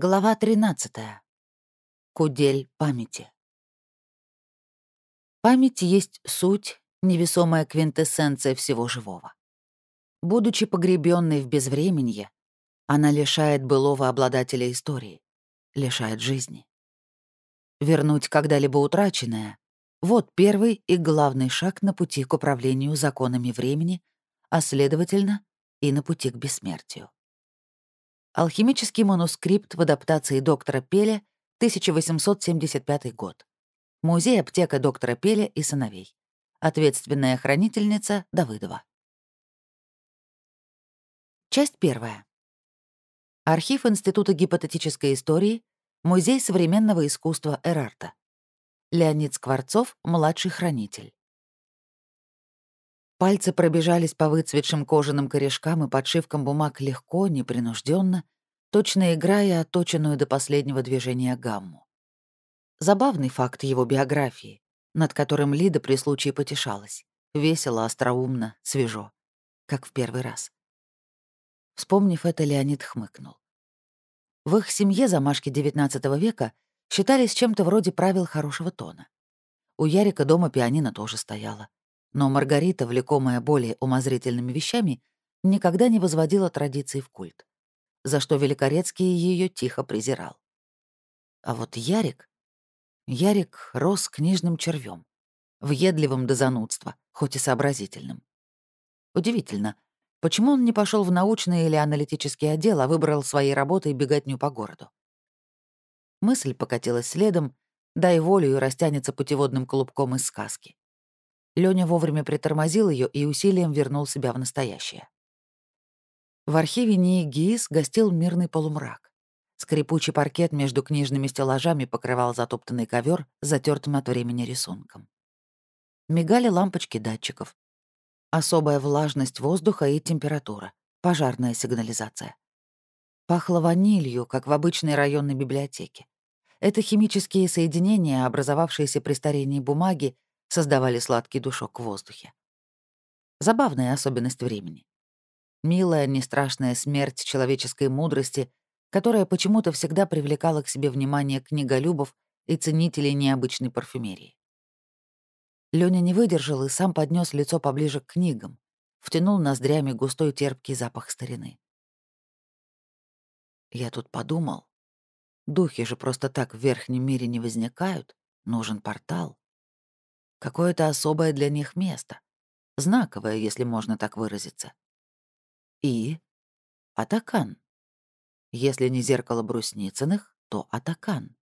Глава 13. Кудель памяти. Память есть суть, невесомая квинтэссенция всего живого. Будучи погребенной в безвременье, она лишает былого обладателя истории, лишает жизни. Вернуть когда-либо утраченное — вот первый и главный шаг на пути к управлению законами времени, а следовательно, и на пути к бессмертию. Алхимический манускрипт в адаптации доктора Пеля, 1875 год. Музей аптека доктора Пеля и сыновей. Ответственная хранительница Давыдова. Часть первая. Архив Института гипотетической истории, Музей современного искусства Эрарта. Леонид Скворцов, младший хранитель. Пальцы пробежались по выцветшим кожаным корешкам и подшивкам бумаг легко, непринужденно, точно играя отточенную до последнего движения гамму. Забавный факт его биографии, над которым Лида при случае потешалась. Весело, остроумно, свежо. Как в первый раз. Вспомнив это, Леонид хмыкнул. В их семье замашки XIX века считались чем-то вроде правил хорошего тона. У Ярика дома пианино тоже стояло. Но Маргарита, влекомая более умозрительными вещами, никогда не возводила традиции в культ, за что Великорецкий ее тихо презирал. А вот Ярик... Ярик рос книжным червем, въедливым до занудства, хоть и сообразительным. Удивительно, почему он не пошел в научный или аналитический отдел, а выбрал своей работой беготню по городу? Мысль покатилась следом, дай волю и растянется путеводным клубком из сказки. Лёня вовремя притормозил ее и усилием вернул себя в настоящее. В архиве НИИ ГИИС гостил мирный полумрак. Скрипучий паркет между книжными стеллажами покрывал затоптанный ковер затертым от времени рисунком. Мигали лампочки датчиков. Особая влажность воздуха и температура. Пожарная сигнализация. Пахло ванилью, как в обычной районной библиотеке. Это химические соединения, образовавшиеся при старении бумаги, создавали сладкий душок в воздухе. Забавная особенность времени. Милая, нестрашная смерть человеческой мудрости, которая почему-то всегда привлекала к себе внимание книголюбов и ценителей необычной парфюмерии. Лёня не выдержал и сам поднес лицо поближе к книгам, втянул ноздрями густой терпкий запах старины. Я тут подумал, духи же просто так в верхнем мире не возникают, нужен портал. Какое-то особое для них место. Знаковое, если можно так выразиться. И Атакан. Если не зеркало Брусницыных, то Атакан.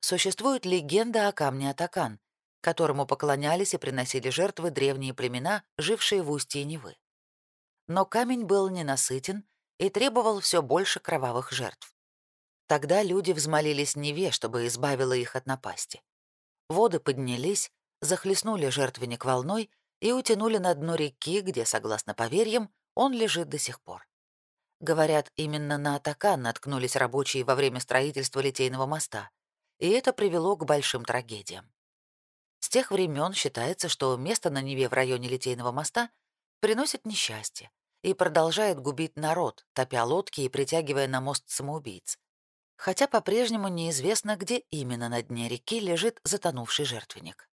Существует легенда о камне Атакан, которому поклонялись и приносили жертвы древние племена, жившие в устье Невы. Но камень был ненасытен и требовал все больше кровавых жертв. Тогда люди взмолились Неве, чтобы избавила их от напасти. Воды поднялись, захлестнули жертвенник волной и утянули на дно реки, где, согласно поверьям, он лежит до сих пор. Говорят, именно на Атакан наткнулись рабочие во время строительства Литейного моста, и это привело к большим трагедиям. С тех времен считается, что место на Неве в районе Литейного моста приносит несчастье и продолжает губить народ, топя лодки и притягивая на мост самоубийц, хотя по-прежнему неизвестно, где именно на дне реки лежит затонувший жертвенник.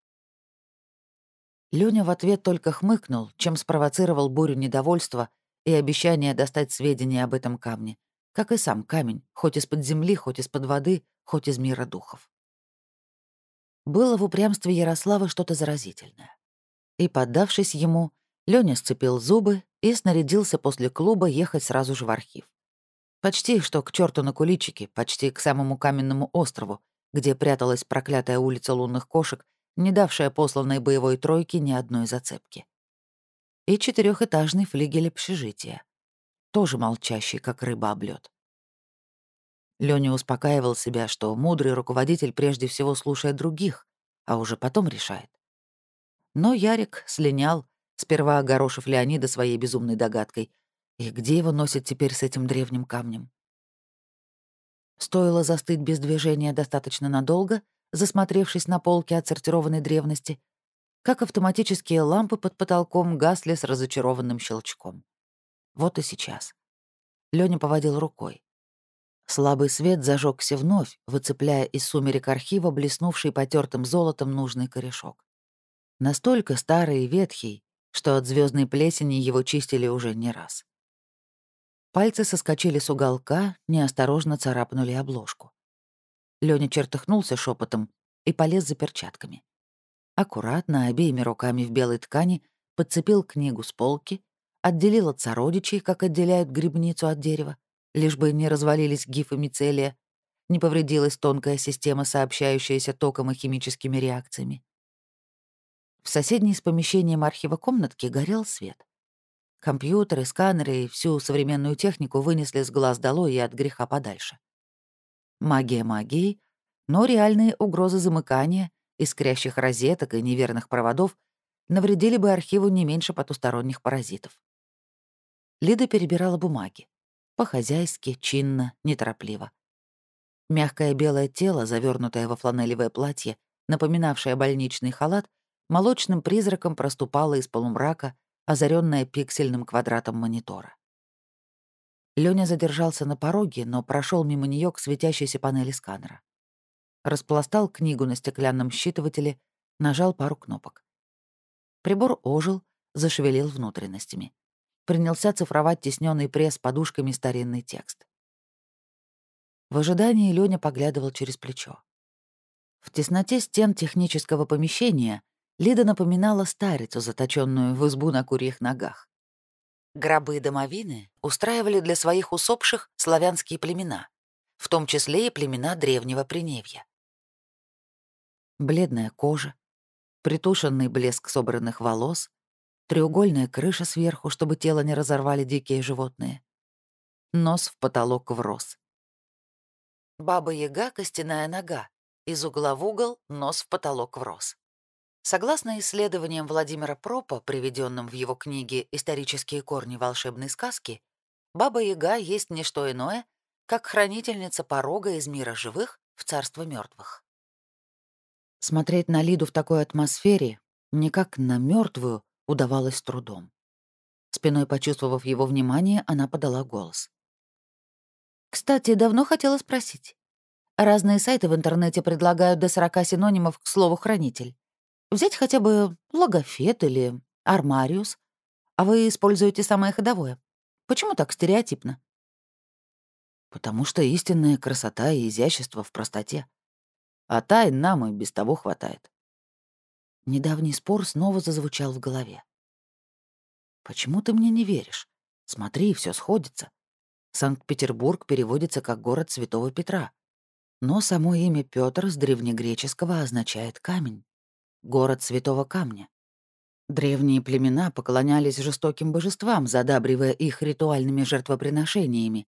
Люня в ответ только хмыкнул, чем спровоцировал бурю недовольства и обещание достать сведения об этом камне, как и сам камень, хоть из-под земли, хоть из-под воды, хоть из мира духов. Было в упрямстве Ярослава что-то заразительное. И, поддавшись ему, Лёня сцепил зубы и снарядился после клуба ехать сразу же в архив. Почти что к черту на куличике, почти к самому каменному острову, где пряталась проклятая улица лунных кошек, не давшая посланной боевой тройке ни одной зацепки. И четырехэтажный флигель общежития, тоже молчащий, как рыба об. Лёня успокаивал себя, что мудрый руководитель прежде всего слушает других, а уже потом решает. Но Ярик слинял, сперва огорошив Леонида своей безумной догадкой, и где его носит теперь с этим древним камнем? Стоило застыть без движения достаточно надолго, засмотревшись на полке отсортированной древности, как автоматические лампы под потолком гасли с разочарованным щелчком. Вот и сейчас. Лёня поводил рукой. Слабый свет зажегся вновь, выцепляя из сумерек архива блеснувший потертым золотом нужный корешок. Настолько старый и ветхий, что от звездной плесени его чистили уже не раз. Пальцы соскочили с уголка, неосторожно царапнули обложку. Лёня чертыхнулся шепотом и полез за перчатками. Аккуратно, обеими руками в белой ткани, подцепил книгу с полки, отделил от сородичей, как отделяют грибницу от дерева, лишь бы не развалились гифы мицелия, не повредилась тонкая система, сообщающаяся током и химическими реакциями. В соседней с помещением архива комнатки горел свет. Компьютеры, сканеры и всю современную технику вынесли с глаз долой и от греха подальше. Магия магии, но реальные угрозы замыкания, искрящих розеток и неверных проводов навредили бы архиву не меньше потусторонних паразитов. Лида перебирала бумаги. По-хозяйски, чинно, неторопливо. Мягкое белое тело, завернутое во фланелевое платье, напоминавшее больничный халат, молочным призраком проступало из полумрака, озаренное пиксельным квадратом монитора. Лёня задержался на пороге, но прошел мимо нее к светящейся панели сканера. Распластал книгу на стеклянном считывателе, нажал пару кнопок. Прибор ожил, зашевелил внутренностями принялся цифровать тесненный пресс подушками старинный текст. В ожидании Лёня поглядывал через плечо. В тесноте стен технического помещения Лида напоминала старицу, заточенную в избу на курьих ногах. Гробы-домовины устраивали для своих усопших славянские племена, в том числе и племена древнего Приневья. Бледная кожа, притушенный блеск собранных волос, треугольная крыша сверху, чтобы тело не разорвали дикие животные. Нос в потолок врос. Баба-яга — костяная нога. Из угла в угол нос в потолок врос. Согласно исследованиям Владимира Пропа, приведенным в его книге «Исторические корни волшебной сказки», Баба-яга есть не что иное, как хранительница порога из мира живых в царство мертвых. Смотреть на Лиду в такой атмосфере, не как на мертвую, удавалось трудом. Спиной почувствовав его внимание, она подала голос. «Кстати, давно хотела спросить. Разные сайты в интернете предлагают до 40 синонимов к слову «хранитель». Взять хотя бы логофет или армариус. А вы используете самое ходовое. Почему так стереотипно? Потому что истинная красота и изящество в простоте. А тайн нам и без того хватает. Недавний спор снова зазвучал в голове. «Почему ты мне не веришь? Смотри, все сходится. Санкт-Петербург переводится как город Святого Петра. Но само имя Петр с древнегреческого означает камень. Город Святого Камня. Древние племена поклонялись жестоким божествам, задабривая их ритуальными жертвоприношениями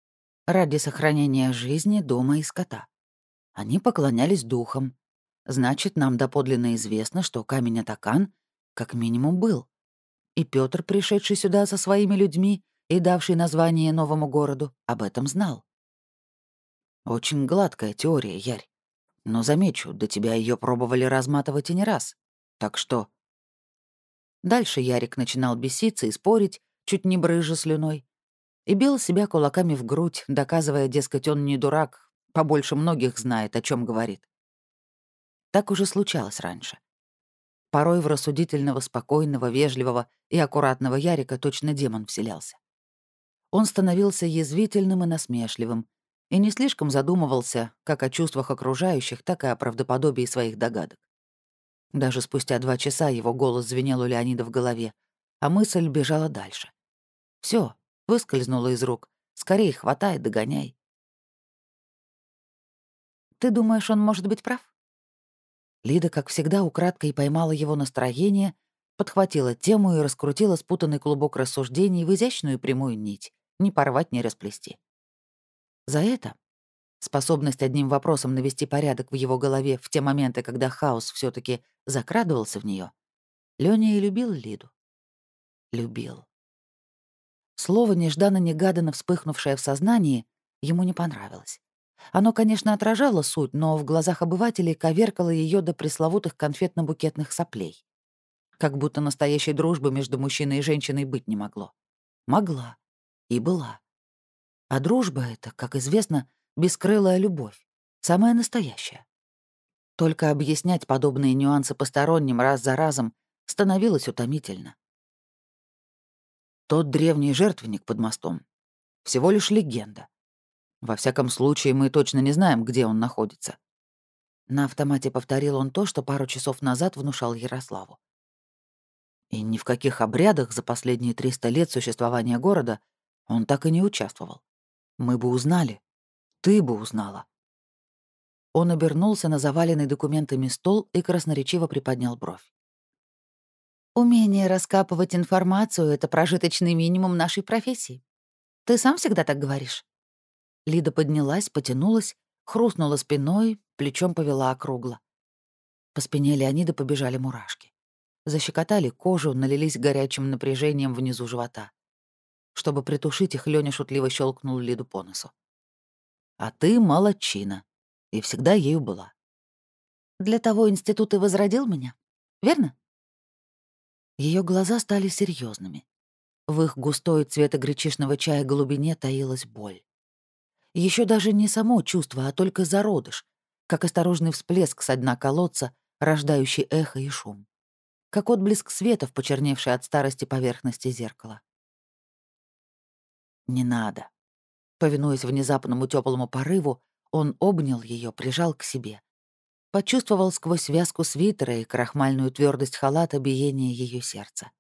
ради сохранения жизни, дома и скота. Они поклонялись духам, Значит, нам доподлинно известно, что камень Атакан как минимум был. И Петр, пришедший сюда со своими людьми и давший название новому городу, об этом знал. Очень гладкая теория, Ярь. Но замечу, до тебя ее пробовали разматывать и не раз. Так что... Дальше Ярик начинал беситься и спорить, чуть не брыжа слюной, и бил себя кулаками в грудь, доказывая, дескать, он не дурак, побольше многих знает, о чем говорит. Так уже случалось раньше. Порой в рассудительного, спокойного, вежливого и аккуратного Ярика точно демон вселялся. Он становился язвительным и насмешливым, и не слишком задумывался как о чувствах окружающих, так и о правдоподобии своих догадок. Даже спустя два часа его голос звенел у Леонида в голове, а мысль бежала дальше. Все, выскользнуло из рук. Скорее хватай, догоняй. «Ты думаешь, он может быть прав?» Лида, как всегда, украдкой поймала его настроение, подхватила тему и раскрутила спутанный клубок рассуждений в изящную прямую нить, не порвать, не расплести. За это способность одним вопросом навести порядок в его голове в те моменты, когда хаос все таки закрадывался в нее, Лёня и любил Лиду. Любил. Слово, нежданно-негаданно вспыхнувшее в сознании, ему не понравилось. Оно, конечно, отражало суть, но в глазах обывателей коверкало ее до пресловутых конфетно-букетных соплей. Как будто настоящей дружбы между мужчиной и женщиной быть не могло. Могла. И была. А дружба — это, как известно, бескрылая любовь, самая настоящая. Только объяснять подобные нюансы посторонним раз за разом становилось утомительно. Тот древний жертвенник под мостом — всего лишь легенда. Во всяком случае, мы точно не знаем, где он находится. На автомате повторил он то, что пару часов назад внушал Ярославу. И ни в каких обрядах за последние 300 лет существования города он так и не участвовал. Мы бы узнали. Ты бы узнала. Он обернулся на заваленный документами стол и красноречиво приподнял бровь. «Умение раскапывать информацию — это прожиточный минимум нашей профессии. Ты сам всегда так говоришь?» Лида поднялась, потянулась, хрустнула спиной, плечом повела округло. По спине Леонида побежали мурашки. Защекотали кожу, налились горячим напряжением внизу живота. Чтобы притушить их, Лёня шутливо щелкнул Лиду по носу. «А ты молодчина. И всегда ею была». «Для того институт и возродил меня, верно?» Ее глаза стали серьезными. В их густой цвета гречишного чая глубине таилась боль. Еще даже не само чувство, а только зародыш, как осторожный всплеск со дна колодца, рождающий эхо и шум. Как отблеск света в почерневшей от старости поверхности зеркала. «Не надо». Повинуясь внезапному теплому порыву, он обнял ее, прижал к себе. Почувствовал сквозь связку свитера и крахмальную твердость халата биение ее сердца.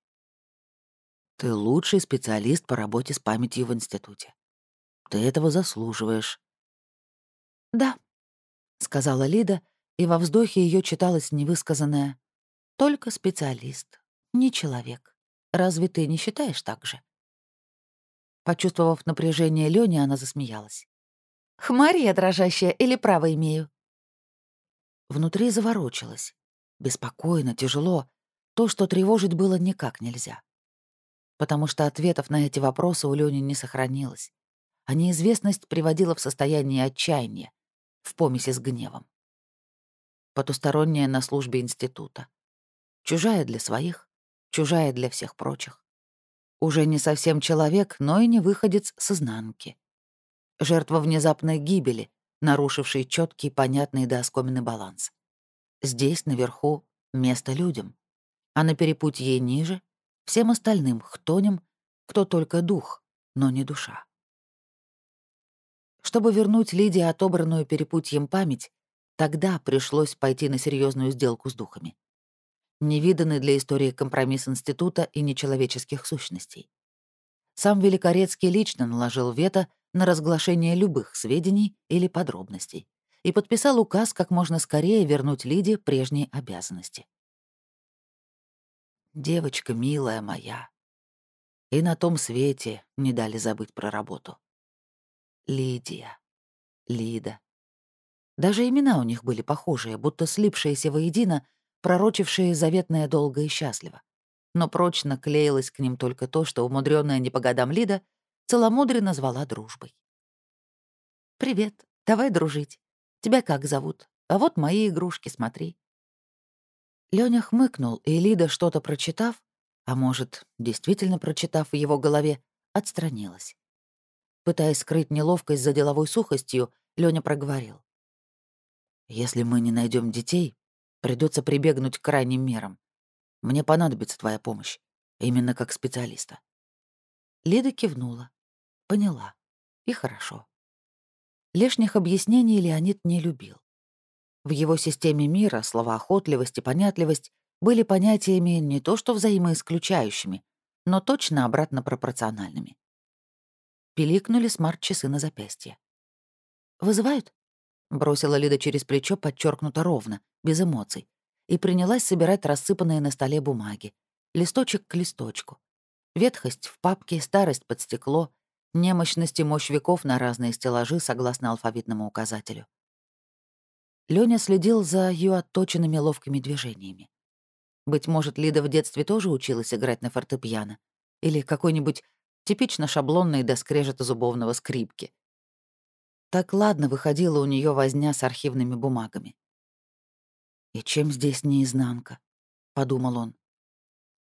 «Ты лучший специалист по работе с памятью в институте. Ты этого заслуживаешь». «Да», — сказала Лида, и во вздохе ее читалось невысказанное «Только специалист, не человек. Разве ты не считаешь так же?» Почувствовав напряжение Лёни, она засмеялась. «Хмарь я дрожащая или право имею?» Внутри заворочилось. Беспокойно, тяжело. То, что тревожить было никак нельзя. Потому что ответов на эти вопросы у Лёни не сохранилось. А неизвестность приводила в состояние отчаяния, в помеси с гневом. Потусторонняя на службе института. Чужая для своих, чужая для всех прочих. Уже не совсем человек, но и не выходец с изнанки. Жертва внезапной гибели, нарушивший четкий, понятный до оскомины баланс. Здесь, наверху, место людям, а на перепутье ниже — всем остальным хтоням, кто только дух, но не душа. Чтобы вернуть Лидии отобранную перепутьем память, тогда пришлось пойти на серьезную сделку с духами. Невиданный для истории компромисс института и нечеловеческих сущностей. Сам Великорецкий лично наложил вето на разглашение любых сведений или подробностей и подписал указ как можно скорее вернуть Лиде прежние обязанности. «Девочка милая моя». И на том свете не дали забыть про работу. Лидия. Лида. Даже имена у них были похожие, будто слипшиеся воедино, пророчившие заветное долго и счастливо. Но прочно клеилось к ним только то, что умудренная не по годам Лида целомудренно звала дружбой. «Привет, давай дружить. Тебя как зовут? А вот мои игрушки, смотри». Лёня хмыкнул, и Лида, что-то прочитав, а может, действительно прочитав в его голове, отстранилась. Пытаясь скрыть неловкость за деловой сухостью, Лёня проговорил. «Если мы не найдем детей, придется прибегнуть к крайним мерам. Мне понадобится твоя помощь, именно как специалиста». Лида кивнула. Поняла. И хорошо. Лишних объяснений Леонид не любил. В его системе мира слова охотливость и понятливость были понятиями не то что взаимоисключающими, но точно обратно пропорциональными. Пиликнули смарт-часы на запястье. «Вызывают?» — бросила Лида через плечо подчеркнуто ровно, без эмоций, и принялась собирать рассыпанные на столе бумаги, листочек к листочку. Ветхость в папке, старость под стекло, немощность и мощь веков на разные стеллажи согласно алфавитному указателю. Лёня следил за ее отточенными ловкими движениями. Быть может, Лида в детстве тоже училась играть на фортепиано или какой-нибудь типично шаблонной до скрежета зубовного скрипки. Так ладно выходила у нее возня с архивными бумагами. «И чем здесь не изнанка?» — подумал он.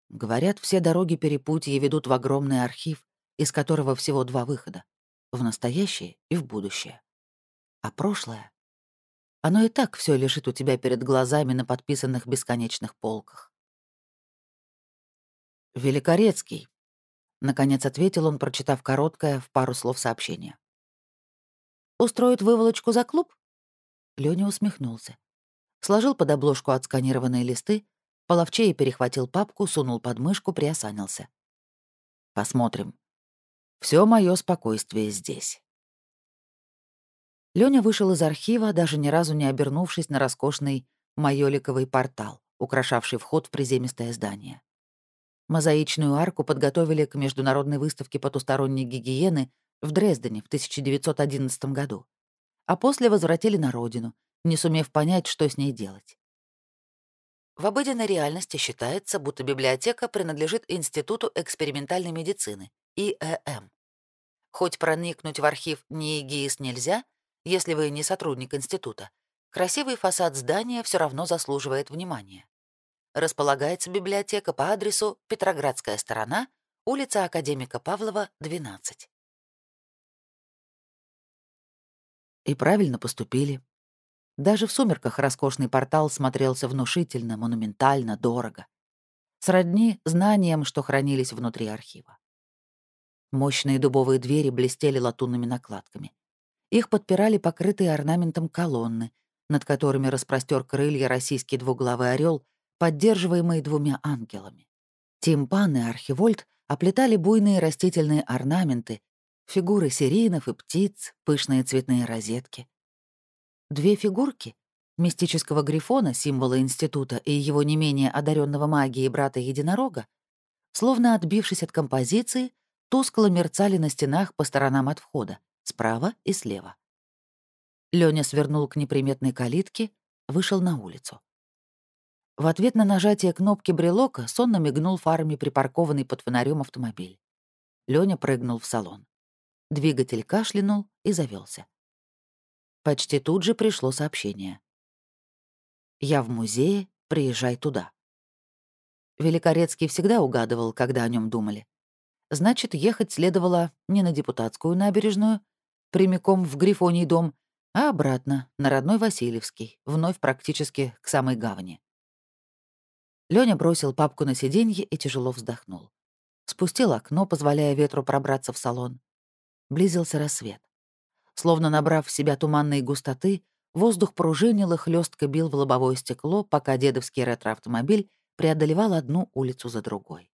Говорят, все дороги перепутья ведут в огромный архив, из которого всего два выхода — в настоящее и в будущее. А прошлое? Оно и так все лежит у тебя перед глазами на подписанных бесконечных полках. «Великорецкий», — наконец ответил он, прочитав короткое в пару слов сообщение. «Устроит выволочку за клуб?» Лёня усмехнулся. Сложил под обложку отсканированные листы, половчее перехватил папку, сунул под мышку, приосанился. «Посмотрим. Все мое спокойствие здесь». Лёня вышел из архива, даже ни разу не обернувшись на роскошный майоликовый портал, украшавший вход в приземистое здание. Мозаичную арку подготовили к международной выставке потусторонней гигиены в Дрездене в 1911 году, а после возвратили на родину, не сумев понять, что с ней делать. В обыденной реальности считается, будто библиотека принадлежит Институту экспериментальной медицины, ИЭМ. Хоть проникнуть в архив НИИГИИС нельзя, если вы не сотрудник института, красивый фасад здания все равно заслуживает внимания. Располагается библиотека по адресу Петроградская сторона, улица Академика Павлова, 12. И правильно поступили. Даже в сумерках роскошный портал смотрелся внушительно, монументально, дорого. Сродни знаниям, что хранились внутри архива. Мощные дубовые двери блестели латунными накладками. Их подпирали покрытые орнаментом колонны, над которыми распростер крылья российский двуглавый орел, поддерживаемый двумя ангелами. Тимпаны и архивольт оплетали буйные растительные орнаменты, фигуры сиренов и птиц, пышные цветные розетки. Две фигурки — мистического грифона, символа института, и его не менее одаренного магией брата-единорога, словно отбившись от композиции, тускло мерцали на стенах по сторонам от входа справа и слева. Лёня свернул к неприметной калитке, вышел на улицу. В ответ на нажатие кнопки брелока сонно мигнул фарами припаркованный под фонарем автомобиль. Лёня прыгнул в салон. Двигатель кашлянул и завелся. Почти тут же пришло сообщение. «Я в музее, приезжай туда». Великорецкий всегда угадывал, когда о нем думали. Значит, ехать следовало не на депутатскую набережную, прямиком в Грифоний дом, а обратно, на родной Васильевский, вновь практически к самой гавани. Лёня бросил папку на сиденье и тяжело вздохнул. Спустил окно, позволяя ветру пробраться в салон. Близился рассвет. Словно набрав в себя туманной густоты, воздух пружинил и хлестко бил в лобовое стекло, пока дедовский ретроавтомобиль преодолевал одну улицу за другой.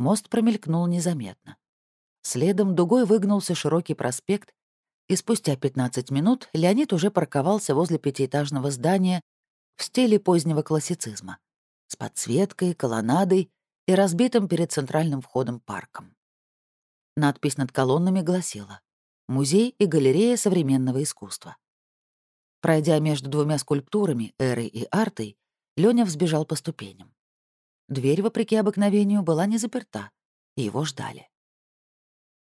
Мост промелькнул незаметно. Следом дугой выгнулся широкий проспект, и спустя 15 минут Леонид уже парковался возле пятиэтажного здания в стиле позднего классицизма, с подсветкой, колоннадой и разбитым перед центральным входом парком. Надпись над колоннами гласила «Музей и галерея современного искусства». Пройдя между двумя скульптурами, Эрой и Артой, Лёня взбежал по ступеням. Дверь, вопреки обыкновению, была не заперта, его ждали.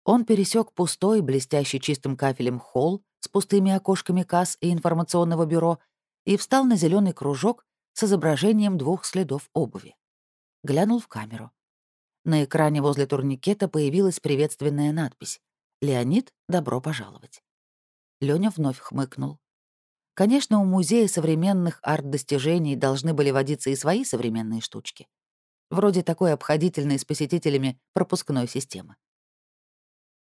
Он пересек пустой, блестящий чистым кафелем холл с пустыми окошками касс и информационного бюро и встал на зеленый кружок с изображением двух следов обуви. Глянул в камеру. На экране возле турникета появилась приветственная надпись «Леонид, добро пожаловать». Лёня вновь хмыкнул. Конечно, у музея современных арт-достижений должны были водиться и свои современные штучки. Вроде такой обходительной с посетителями пропускной системы.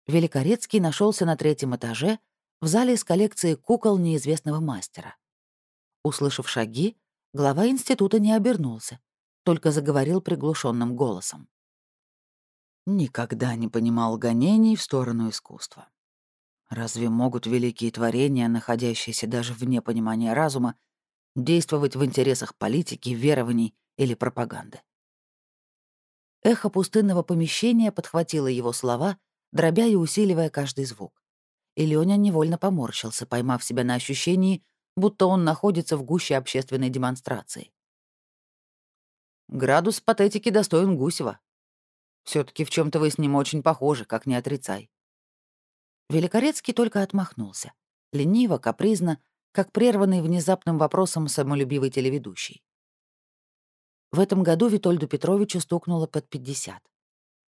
Великорецкий нашелся на третьем этаже в зале с коллекцией кукол неизвестного мастера. Услышав шаги, глава института не обернулся, только заговорил приглушенным голосом. Никогда не понимал гонений в сторону искусства. Разве могут великие творения, находящиеся даже вне понимания разума, действовать в интересах политики, верований или пропаганды? Эхо пустынного помещения подхватило его слова — дробя и усиливая каждый звук. И Лёня невольно поморщился, поймав себя на ощущении, будто он находится в гуще общественной демонстрации. Градус патетики достоин Гусева. все таки в чем то вы с ним очень похожи, как не отрицай. Великорецкий только отмахнулся. Лениво, капризно, как прерванный внезапным вопросом самолюбивый телеведущий. В этом году Витольду Петровичу стукнуло под 50.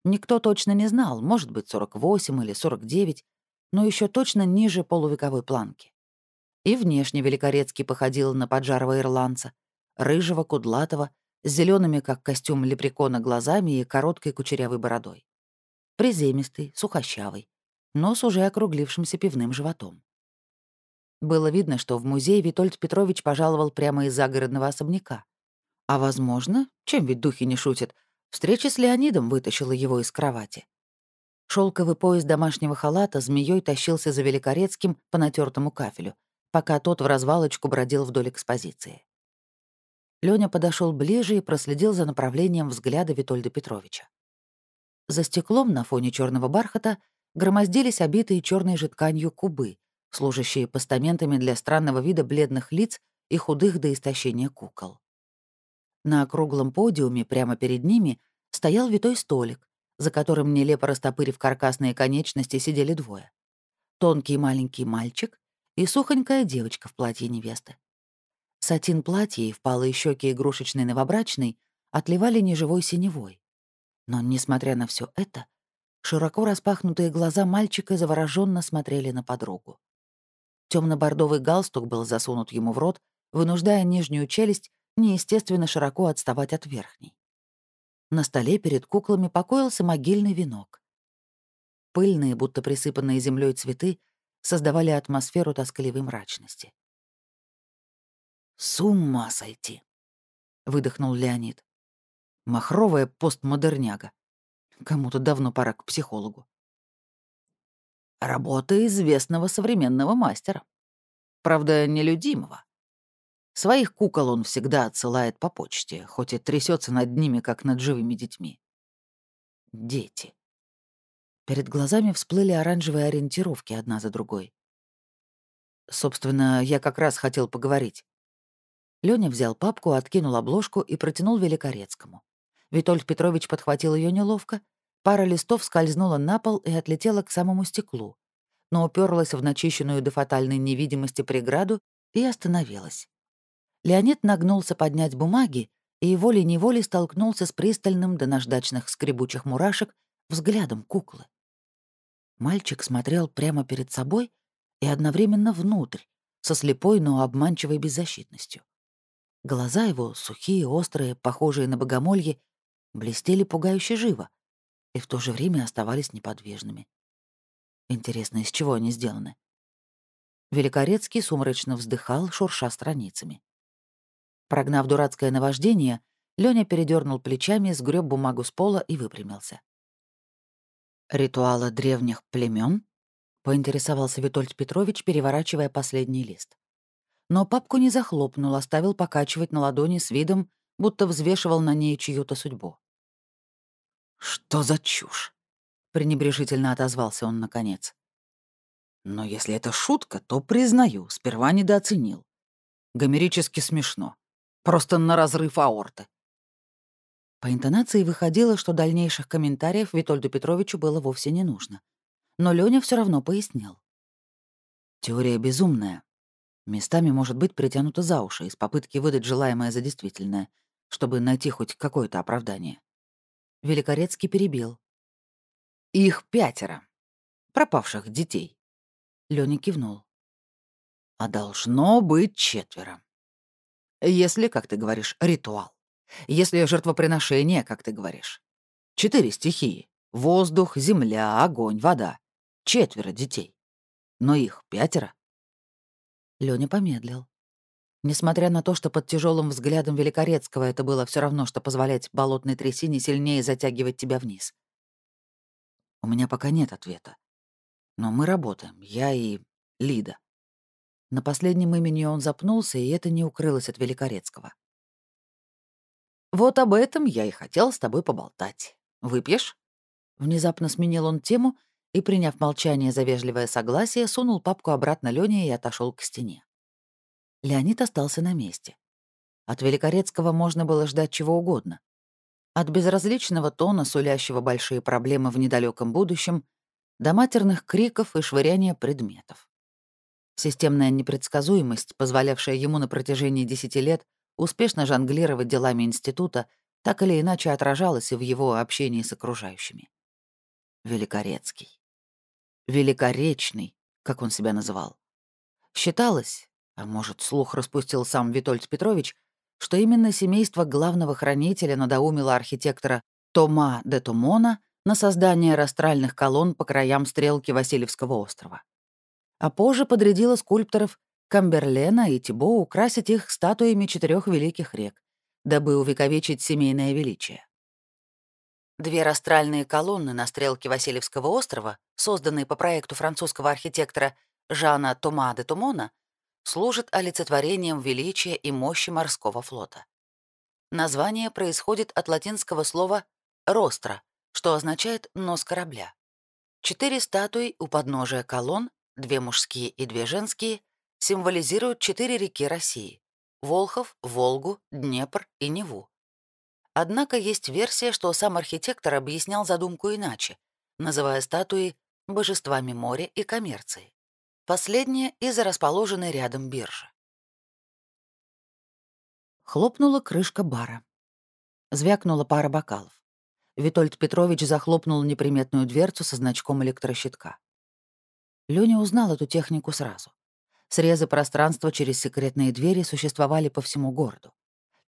Никто точно не знал, может быть, 48 или 49, но еще точно ниже полувековой планки. И внешне Великорецкий походил на поджарого ирландца, рыжего, кудлатого, с зелеными, как костюм лепрекона, глазами и короткой кучерявой бородой. Приземистый, сухощавый, но с уже округлившимся пивным животом. Было видно, что в музей Витольд Петрович пожаловал прямо из загородного особняка. А, возможно, чем ведь духи не шутят, встреча с Леонидом вытащила его из кровати. Шелковый пояс домашнего халата змеей тащился за Великорецким по натертому кафелю, пока тот в развалочку бродил вдоль экспозиции. Лёня подошел ближе и проследил за направлением взгляда Витольда Петровича. За стеклом на фоне черного бархата громоздились обитые черной же тканью кубы, служащие постаментами для странного вида бледных лиц и худых до истощения кукол. На округлом подиуме прямо перед ними стоял витой столик, за которым, нелепо растопырив каркасные конечности, сидели двое. Тонкий маленький мальчик и сухонькая девочка в платье невесты. Сатин платья и впалые щеки игрушечной новобрачной отливали неживой синевой. Но, несмотря на все это, широко распахнутые глаза мальчика завороженно смотрели на подругу. Темно-бордовый галстук был засунут ему в рот, вынуждая нижнюю челюсть неестественно широко отставать от верхней. На столе перед куклами покоился могильный венок. Пыльные, будто присыпанные землей цветы создавали атмосферу тоскливой мрачности. «С ума сойти!» — выдохнул Леонид. «Махровая постмодерняга. Кому-то давно пора к психологу». «Работа известного современного мастера. Правда, нелюдимого. Своих кукол он всегда отсылает по почте, хоть и трясется над ними, как над живыми детьми. Дети. Перед глазами всплыли оранжевые ориентировки одна за другой. Собственно, я как раз хотел поговорить. Лёня взял папку, откинул обложку и протянул Великорецкому. Витольд Петрович подхватил ее неловко, пара листов скользнула на пол и отлетела к самому стеклу, но уперлась в начищенную до фатальной невидимости преграду и остановилась. Леонид нагнулся поднять бумаги и волей-неволей столкнулся с пристальным до наждачных скребучих мурашек взглядом куклы. Мальчик смотрел прямо перед собой и одновременно внутрь, со слепой, но обманчивой беззащитностью. Глаза его, сухие, острые, похожие на богомолье, блестели пугающе живо и в то же время оставались неподвижными. Интересно, из чего они сделаны? Великорецкий сумрачно вздыхал, шурша страницами. Прогнав дурацкое наваждение, Лёня передернул плечами, сгреб бумагу с пола и выпрямился. «Ритуалы древних племен? поинтересовался Витольд Петрович, переворачивая последний лист. Но папку не захлопнул, оставил покачивать на ладони с видом, будто взвешивал на ней чью-то судьбу. «Что за чушь?» — пренебрежительно отозвался он наконец. «Но если это шутка, то, признаю, сперва недооценил. Гомерически смешно. Просто на разрыв аорты. По интонации выходило, что дальнейших комментариев Витольду Петровичу было вовсе не нужно. Но Лёня все равно пояснил. Теория безумная. Местами может быть притянута за уши из попытки выдать желаемое за действительное, чтобы найти хоть какое-то оправдание. Великорецкий перебил. «Их пятеро. Пропавших детей». Лёня кивнул. «А должно быть четверо. Если, как ты говоришь, ритуал. Если жертвоприношение, как ты говоришь. Четыре стихии. Воздух, земля, огонь, вода. Четверо детей. Но их пятеро. Лёня помедлил. Несмотря на то, что под тяжелым взглядом Великорецкого это было все равно, что позволять болотной трясине сильнее затягивать тебя вниз. У меня пока нет ответа. Но мы работаем, я и Лида. На последнем имени он запнулся, и это не укрылось от Великорецкого. «Вот об этом я и хотел с тобой поболтать. Выпьешь?» Внезапно сменил он тему и, приняв молчание за вежливое согласие, сунул папку обратно Лёне и отошел к стене. Леонид остался на месте. От Великорецкого можно было ждать чего угодно. От безразличного тона, сулящего большие проблемы в недалеком будущем, до матерных криков и швыряния предметов. Системная непредсказуемость, позволявшая ему на протяжении десяти лет успешно жонглировать делами института, так или иначе отражалась и в его общении с окружающими. Великорецкий. Великоречный, как он себя называл. Считалось, А может, слух распустил сам Витольд Петрович, что именно семейство главного хранителя надоумило архитектора Тома де Тумона на создание растральных колонн по краям стрелки Васильевского острова. А позже подрядила скульпторов Камберлена и Тибо украсить их статуями четырех великих рек, дабы увековечить семейное величие. Две растральные колонны на стрелке Васильевского острова, созданные по проекту французского архитектора Жана Тома де Тумона, служат олицетворением величия и мощи морского флота. Название происходит от латинского слова «ростро», что означает «нос корабля». Четыре статуи у подножия колонн, две мужские и две женские, символизируют четыре реки России — Волхов, Волгу, Днепр и Неву. Однако есть версия, что сам архитектор объяснял задумку иначе, называя статуи божествами моря и коммерции. Последнее из-за расположенной рядом биржи. Хлопнула крышка бара. Звякнула пара бокалов. Витольд Петрович захлопнул неприметную дверцу со значком электрощитка. Лёня узнал эту технику сразу. Срезы пространства через секретные двери существовали по всему городу.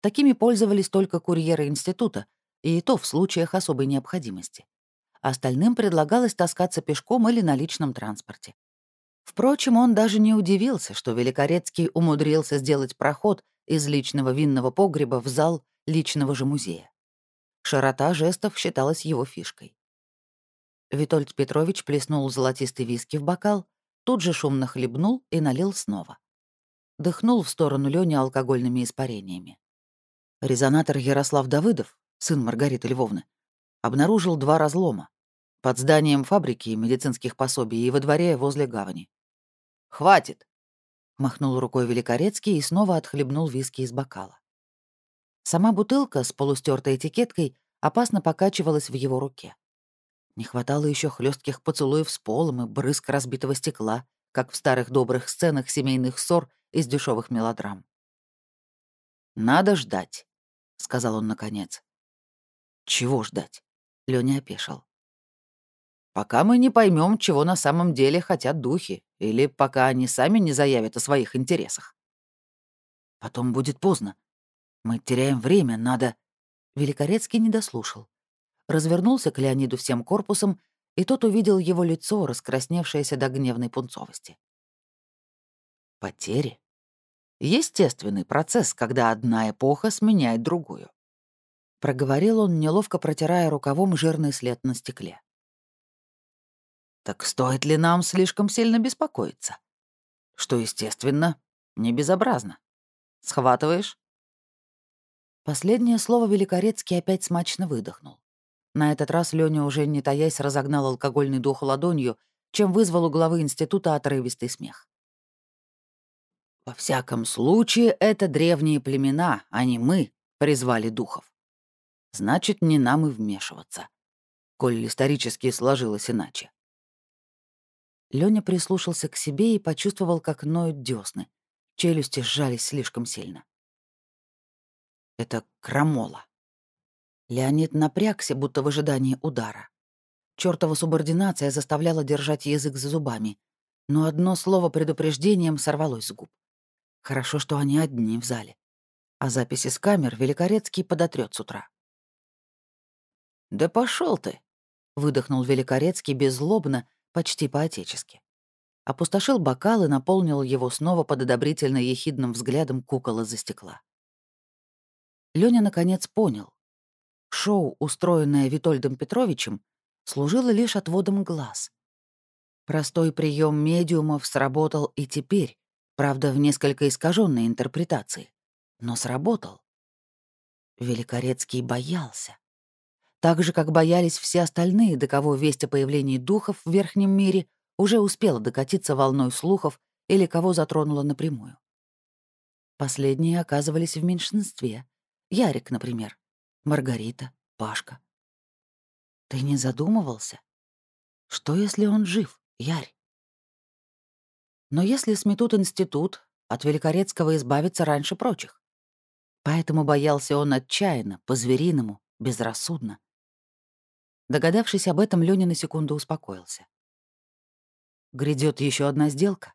Такими пользовались только курьеры института, и то в случаях особой необходимости. Остальным предлагалось таскаться пешком или на личном транспорте. Впрочем, он даже не удивился, что Великорецкий умудрился сделать проход из личного винного погреба в зал личного же музея. Широта жестов считалась его фишкой. Витольд Петрович плеснул золотистый виски в бокал, тут же шумно хлебнул и налил снова. Дыхнул в сторону Лёни алкогольными испарениями. Резонатор Ярослав Давыдов, сын Маргариты Львовны, обнаружил два разлома под зданием фабрики медицинских пособий и во дворе возле гавани. «Хватит!» — махнул рукой Великорецкий и снова отхлебнул виски из бокала. Сама бутылка с полустертой этикеткой опасно покачивалась в его руке. Не хватало еще хлестких поцелуев с полом и брызг разбитого стекла, как в старых добрых сценах семейных ссор из дешевых мелодрам. «Надо ждать», — сказал он наконец. «Чего ждать?» — Лёня опешил пока мы не поймем, чего на самом деле хотят духи, или пока они сами не заявят о своих интересах. Потом будет поздно. Мы теряем время, надо...» Великорецкий не дослушал. Развернулся к Леониду всем корпусом, и тот увидел его лицо, раскрасневшееся до гневной пунцовости. Потери. Естественный процесс, когда одна эпоха сменяет другую. Проговорил он, неловко протирая рукавом жирный след на стекле. Так стоит ли нам слишком сильно беспокоиться? Что, естественно, не безобразно. Схватываешь? Последнее слово Великорецкий опять смачно выдохнул. На этот раз Лёня уже не таясь разогнал алкогольный дух ладонью, чем вызвал у главы института отрывистый смех. Во всяком случае, это древние племена, а не мы, призвали духов. Значит, не нам и вмешиваться, коль исторически сложилось иначе. Лёня прислушался к себе и почувствовал, как ноют дёсны. Челюсти сжались слишком сильно. Это крамола. Леонид напрягся, будто в ожидании удара. Чёртова субординация заставляла держать язык за зубами, но одно слово предупреждением сорвалось с губ. Хорошо, что они одни в зале. А записи с камер Великорецкий подотрёт с утра. «Да пошел ты!» — выдохнул Великорецкий беззлобно, почти по-отечески. Опустошил бокал и наполнил его снова под одобрительно ехидным взглядом кукол из-за стекла. Лёня наконец понял. Шоу, устроенное Витольдом Петровичем, служило лишь отводом глаз. Простой прием медиумов сработал и теперь, правда, в несколько искаженной интерпретации, но сработал. Великорецкий боялся. Так же, как боялись все остальные, до кого весть о появлении духов в Верхнем мире уже успела докатиться волной слухов или кого затронула напрямую. Последние оказывались в меньшинстве. Ярик, например. Маргарита, Пашка. Ты не задумывался? Что, если он жив, Ярь? Но если сметут институт, от Великорецкого избавиться раньше прочих. Поэтому боялся он отчаянно, по-звериному, безрассудно. Догадавшись об этом, Лёня на секунду успокоился. Грядет еще одна сделка.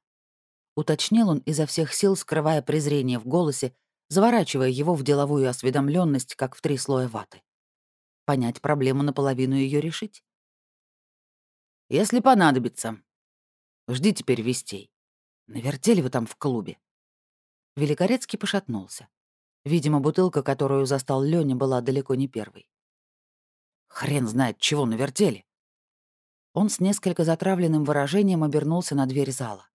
уточнил он изо всех сил, скрывая презрение в голосе, заворачивая его в деловую осведомленность, как в три слоя ваты. Понять проблему наполовину ее решить. «Если понадобится. Жди теперь вестей. Навертели вы там в клубе». Великорецкий пошатнулся. Видимо, бутылка, которую застал Лёня, была далеко не первой. «Хрен знает, чего навертели». Он с несколько затравленным выражением обернулся на дверь зала.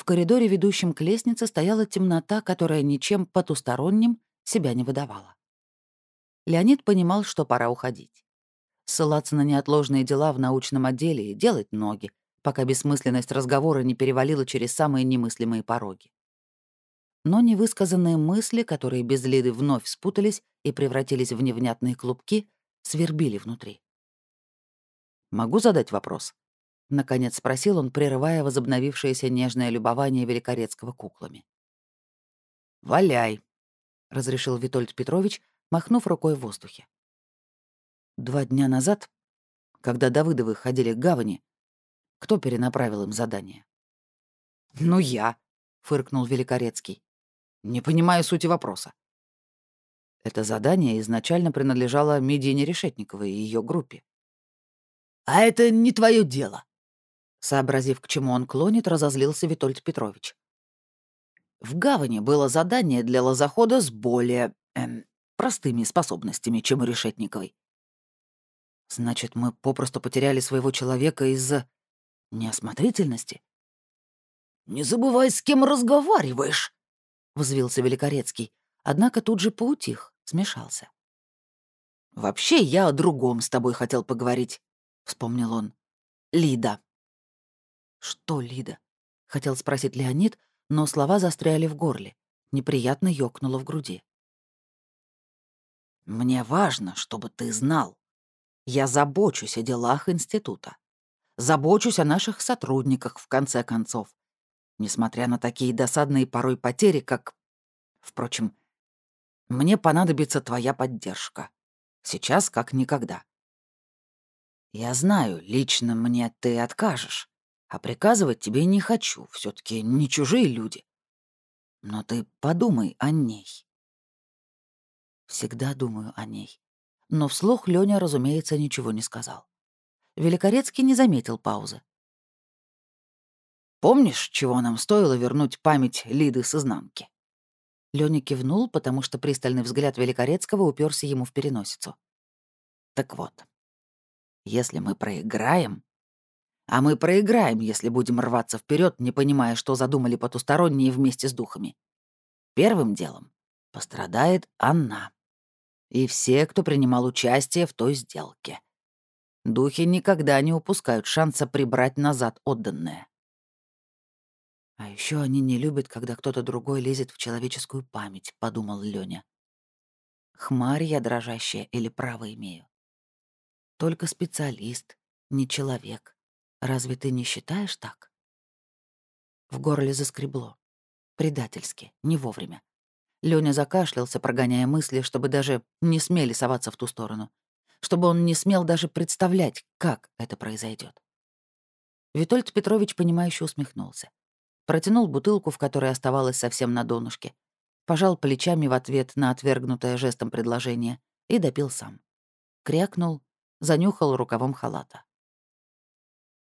В коридоре, ведущем к лестнице, стояла темнота, которая ничем потусторонним себя не выдавала. Леонид понимал, что пора уходить. Ссылаться на неотложные дела в научном отделе и делать ноги, пока бессмысленность разговора не перевалила через самые немыслимые пороги. Но невысказанные мысли, которые без Лиды вновь спутались и превратились в невнятные клубки, свербили внутри. «Могу задать вопрос?» — наконец спросил он, прерывая возобновившееся нежное любование Великорецкого куклами. «Валяй», — разрешил Витольд Петрович, махнув рукой в воздухе. Два дня назад, когда Давыдовы ходили к гавани, кто перенаправил им задание? «Ну, я», — фыркнул Великорецкий. «Не понимаю сути вопроса». Это задание изначально принадлежало Медине Решетниковой и ее группе. «А это не твое дело», Сообразив, к чему он клонит, разозлился Витольд Петрович. В гавани было задание для лозохода с более эм, простыми способностями, чем у Решетниковой. Значит, мы попросту потеряли своего человека из-за неосмотрительности? «Не забывай, с кем разговариваешь», — взвился Великорецкий, однако тут же поутих, смешался. «Вообще я о другом с тобой хотел поговорить», — вспомнил он. «Лида». «Что, Лида?» — хотел спросить Леонид, но слова застряли в горле. Неприятно ёкнуло в груди. «Мне важно, чтобы ты знал. Я забочусь о делах института. Забочусь о наших сотрудниках, в конце концов. Несмотря на такие досадные порой потери, как... Впрочем, мне понадобится твоя поддержка. Сейчас как никогда. Я знаю, лично мне ты откажешь. А приказывать тебе не хочу, все таки не чужие люди. Но ты подумай о ней. Всегда думаю о ней. Но вслух Лёня, разумеется, ничего не сказал. Великорецкий не заметил паузы. «Помнишь, чего нам стоило вернуть память Лиды с изнанки?» Лёня кивнул, потому что пристальный взгляд Великорецкого уперся ему в переносицу. «Так вот, если мы проиграем, а мы проиграем, если будем рваться вперед, не понимая, что задумали потусторонние вместе с духами. Первым делом пострадает она. И все, кто принимал участие в той сделке. Духи никогда не упускают шанса прибрать назад отданное. А еще они не любят, когда кто-то другой лезет в человеческую память, подумал Лёня. Хмарь я дрожащая или право имею. Только специалист, не человек. Разве ты не считаешь так? В горле заскребло. Предательски, не вовремя. Лёня закашлялся, прогоняя мысли, чтобы даже не смели соваться в ту сторону. Чтобы он не смел даже представлять, как это произойдет. Витольд Петрович, понимающе усмехнулся. Протянул бутылку, в которой оставалось совсем на донышке. Пожал плечами в ответ на отвергнутое жестом предложение и допил сам. Крякнул, занюхал рукавом халата.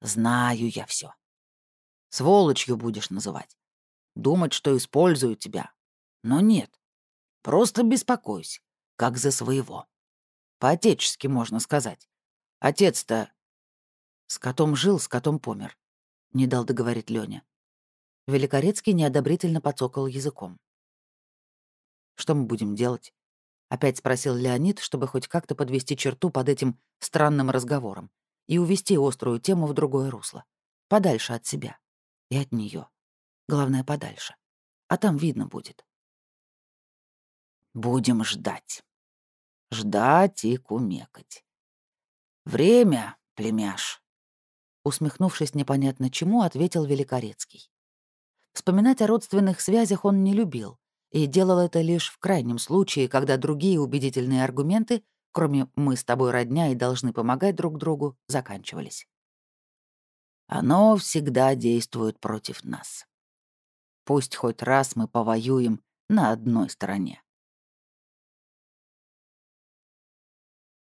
Знаю я все. Сволочью будешь называть. Думать, что использую тебя. Но нет. Просто беспокойся, как за своего. По-отечески можно сказать. Отец-то с котом жил, с котом помер. Не дал договорить Лёня. Великорецкий неодобрительно подцокал языком. «Что мы будем делать?» — опять спросил Леонид, чтобы хоть как-то подвести черту под этим странным разговором и увести острую тему в другое русло. Подальше от себя. И от нее. Главное, подальше. А там видно будет. Будем ждать. Ждать и кумекать. Время, племяш. Усмехнувшись непонятно чему, ответил Великорецкий. Вспоминать о родственных связях он не любил и делал это лишь в крайнем случае, когда другие убедительные аргументы кроме «мы с тобой родня и должны помогать друг другу», заканчивались. Оно всегда действует против нас. Пусть хоть раз мы повоюем на одной стороне.